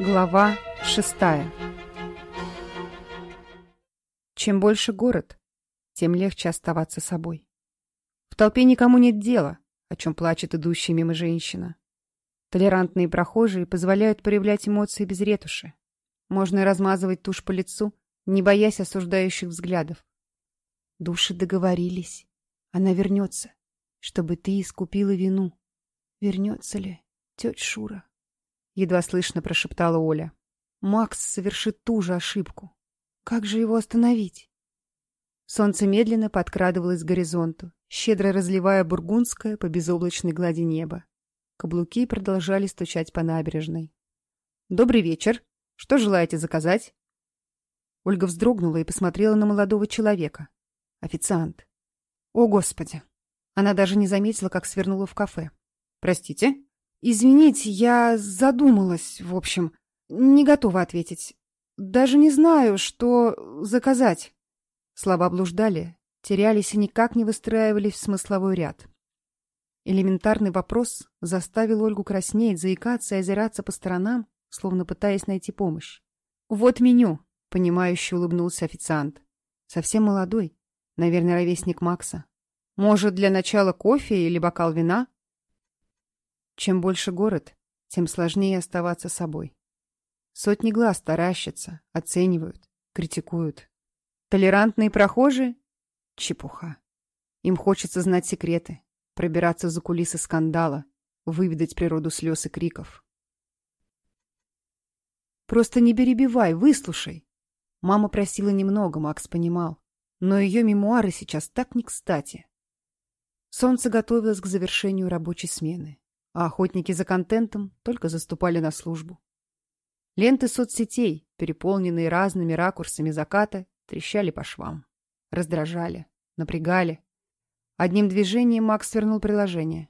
Глава 6 Чем больше город, тем легче оставаться собой. В толпе никому нет дела, о чем плачет идущая мимо женщина. Толерантные прохожие позволяют проявлять эмоции без ретуши. Можно и размазывать тушь по лицу, не боясь осуждающих взглядов. Души договорились. Она вернется, чтобы ты искупила вину. Вернется ли, тетя Шура? едва слышно прошептала Оля. Макс совершит ту же ошибку. Как же его остановить? Солнце медленно подкрадывалось к горизонту, щедро разливая бургундское по безоблачной глади неба. Каблуки продолжали стучать по набережной. «Добрый вечер. Что желаете заказать?» Ольга вздрогнула и посмотрела на молодого человека. Официант. «О, Господи!» Она даже не заметила, как свернула в кафе. «Простите?» «Извините, я задумалась, в общем. Не готова ответить. Даже не знаю, что заказать». Слова блуждали, терялись и никак не выстраивались в смысловой ряд. Элементарный вопрос заставил Ольгу краснеть, заикаться и озираться по сторонам, словно пытаясь найти помощь. «Вот меню», — понимающе улыбнулся официант. «Совсем молодой, наверное, ровесник Макса. Может, для начала кофе или бокал вина?» Чем больше город, тем сложнее оставаться собой. Сотни глаз таращатся, оценивают, критикуют. Толерантные прохожие? Чепуха. Им хочется знать секреты, пробираться за кулисы скандала, выведать природу слез и криков. «Просто не перебивай, выслушай!» Мама просила немного, Макс понимал, но ее мемуары сейчас так не кстати. Солнце готовилось к завершению рабочей смены а охотники за контентом только заступали на службу. Ленты соцсетей, переполненные разными ракурсами заката, трещали по швам. Раздражали, напрягали. Одним движением Макс свернул приложение.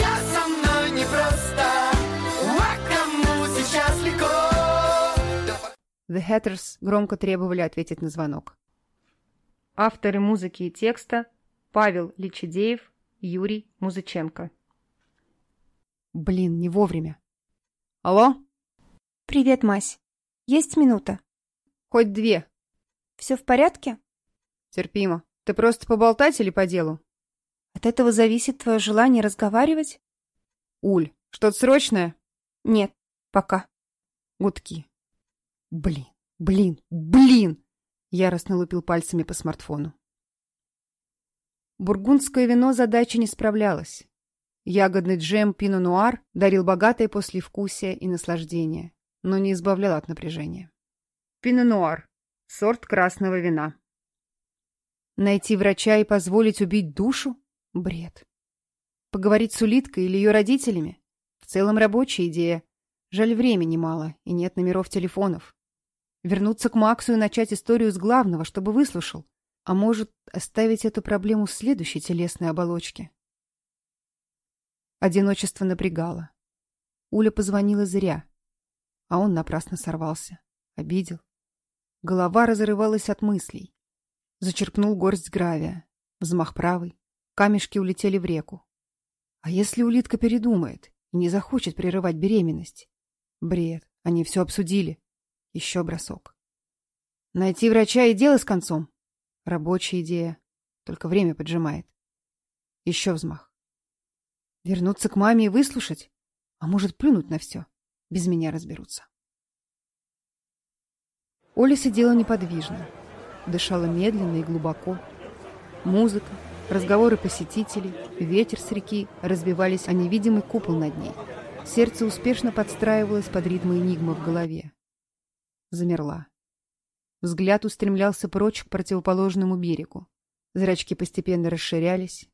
«Я со мной непросто, а кому сейчас легко?» The Hatters громко требовали ответить на звонок. Авторы музыки и текста – Павел Личидеев, Юрий Музыченко. Блин, не вовремя. Алло? Привет, Мась. Есть минута? Хоть две. Все в порядке? Терпимо. Ты просто поболтать или по делу? От этого зависит твое желание разговаривать? Уль, что-то срочное? Нет, пока. Гудки. Блин, блин, блин! Яростно лупил пальцами по смартфону. Бургундское вино задачи не справлялось. Ягодный джем пино нуар дарил богатое послевкусие и наслаждение, но не избавлял от напряжения. Пино нуар – сорт красного вина. Найти врача и позволить убить душу – бред. Поговорить с улиткой или ее родителями – в целом рабочая идея. Жаль, времени мало и нет номеров телефонов. Вернуться к Максу и начать историю с главного, чтобы выслушал. А может, оставить эту проблему в следующей телесной оболочке – Одиночество напрягало. Уля позвонила зря, а он напрасно сорвался, обидел. Голова разрывалась от мыслей. Зачерпнул горсть гравия, взмах правый, камешки улетели в реку. А если улитка передумает и не захочет прерывать беременность? Бред, они все обсудили. Еще бросок. Найти врача и дело с концом. Рабочая идея, только время поджимает. Еще взмах вернуться к маме и выслушать, а может, плюнуть на все. Без меня разберутся. Оля сидела неподвижно, дышала медленно и глубоко. Музыка, разговоры посетителей, ветер с реки разбивались о невидимый купол над ней. Сердце успешно подстраивалось под ритмы энигмы в голове. Замерла. Взгляд устремлялся прочь к противоположному берегу. Зрачки постепенно расширялись.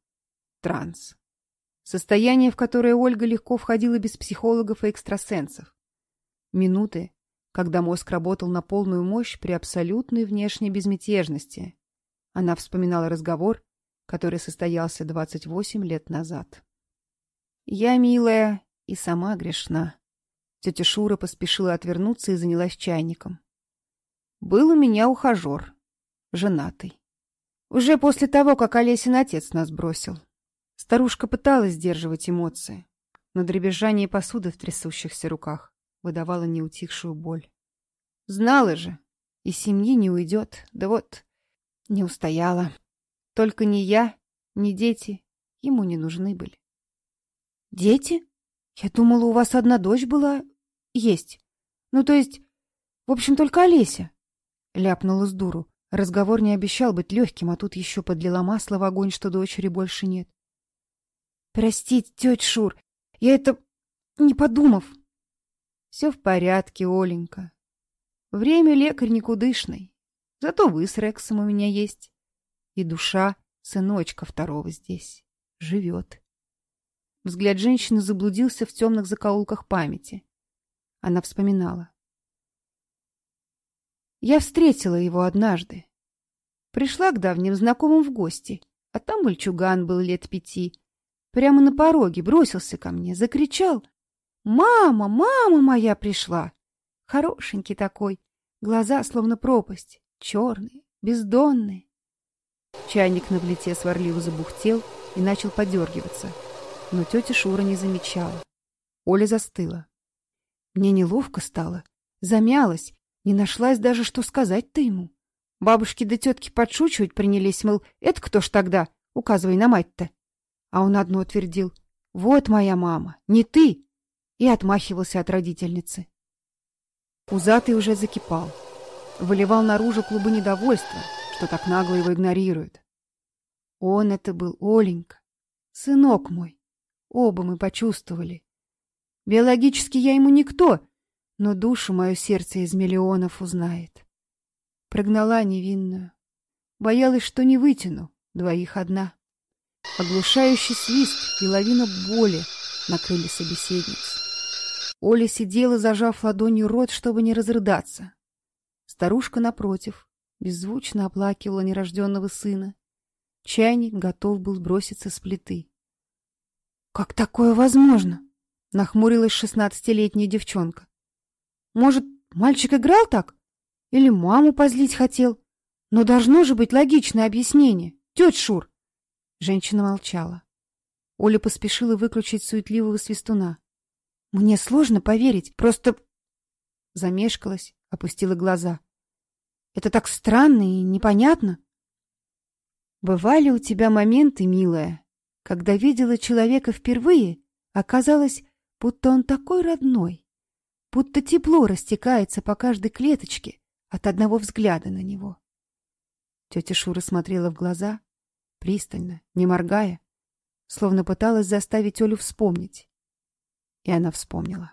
Транс. Состояние, в которое Ольга легко входила без психологов и экстрасенсов. Минуты, когда мозг работал на полную мощь при абсолютной внешней безмятежности. Она вспоминала разговор, который состоялся 28 лет назад. «Я, милая, и сама грешна». Тетя Шура поспешила отвернуться и занялась чайником. «Был у меня ухажер, женатый. Уже после того, как Олесин отец нас бросил. Старушка пыталась сдерживать эмоции, но дребезжание посуды в трясущихся руках выдавало неутихшую боль. Знала же, и семьи не уйдет, да вот не устояла. Только ни я, ни дети ему не нужны были. «Дети? Я думала, у вас одна дочь была... есть. Ну, то есть, в общем, только Олеся!» Ляпнула с дуру. Разговор не обещал быть легким, а тут еще подлила масло в огонь, что дочери больше нет. Простить тетя Шур, я это не подумав. Все в порядке, Оленька. Время лекарь никудышный. Зато вы с Рексом у меня есть. И душа сыночка второго здесь живет. Взгляд женщины заблудился в темных закоулках памяти. Она вспоминала. Я встретила его однажды. Пришла к давним знакомым в гости, а там мальчуган был лет пяти, прямо на пороге бросился ко мне, закричал. «Мама, мама моя пришла!» Хорошенький такой, глаза словно пропасть, черные, бездонные. Чайник на плите сварливо забухтел и начал подергиваться, но тетя Шура не замечала. Оля застыла. Мне неловко стало, замялась, не нашлась даже, что сказать-то ему. Бабушки да тетки подшучивать принялись, мол, это кто ж тогда, указывай на мать-то а он одно твердил «Вот моя мама, не ты!» и отмахивался от родительницы. Узатый уже закипал, выливал наружу клубы недовольства, что так нагло его игнорируют. Он это был Оленька, сынок мой, оба мы почувствовали. Биологически я ему никто, но душу мое сердце из миллионов узнает. Прогнала невинную, боялась, что не вытяну, двоих одна. Оглушающий свист и лавина боли накрыли собеседниц. Оля сидела, зажав ладонью рот, чтобы не разрыдаться. Старушка напротив беззвучно оплакивала нерожденного сына. Чайник готов был броситься с плиты. — Как такое возможно? — нахмурилась шестнадцатилетняя девчонка. — Может, мальчик играл так? Или маму позлить хотел? Но должно же быть логичное объяснение. Тетя Шур, Женщина молчала. Оля поспешила выключить суетливого свистуна. «Мне сложно поверить, просто...» Замешкалась, опустила глаза. «Это так странно и непонятно!» «Бывали у тебя моменты, милая, когда видела человека впервые, оказалось, будто он такой родной, будто тепло растекается по каждой клеточке от одного взгляда на него». Тетя Шура смотрела в глаза, пристально, не моргая, словно пыталась заставить Олю вспомнить. И она вспомнила.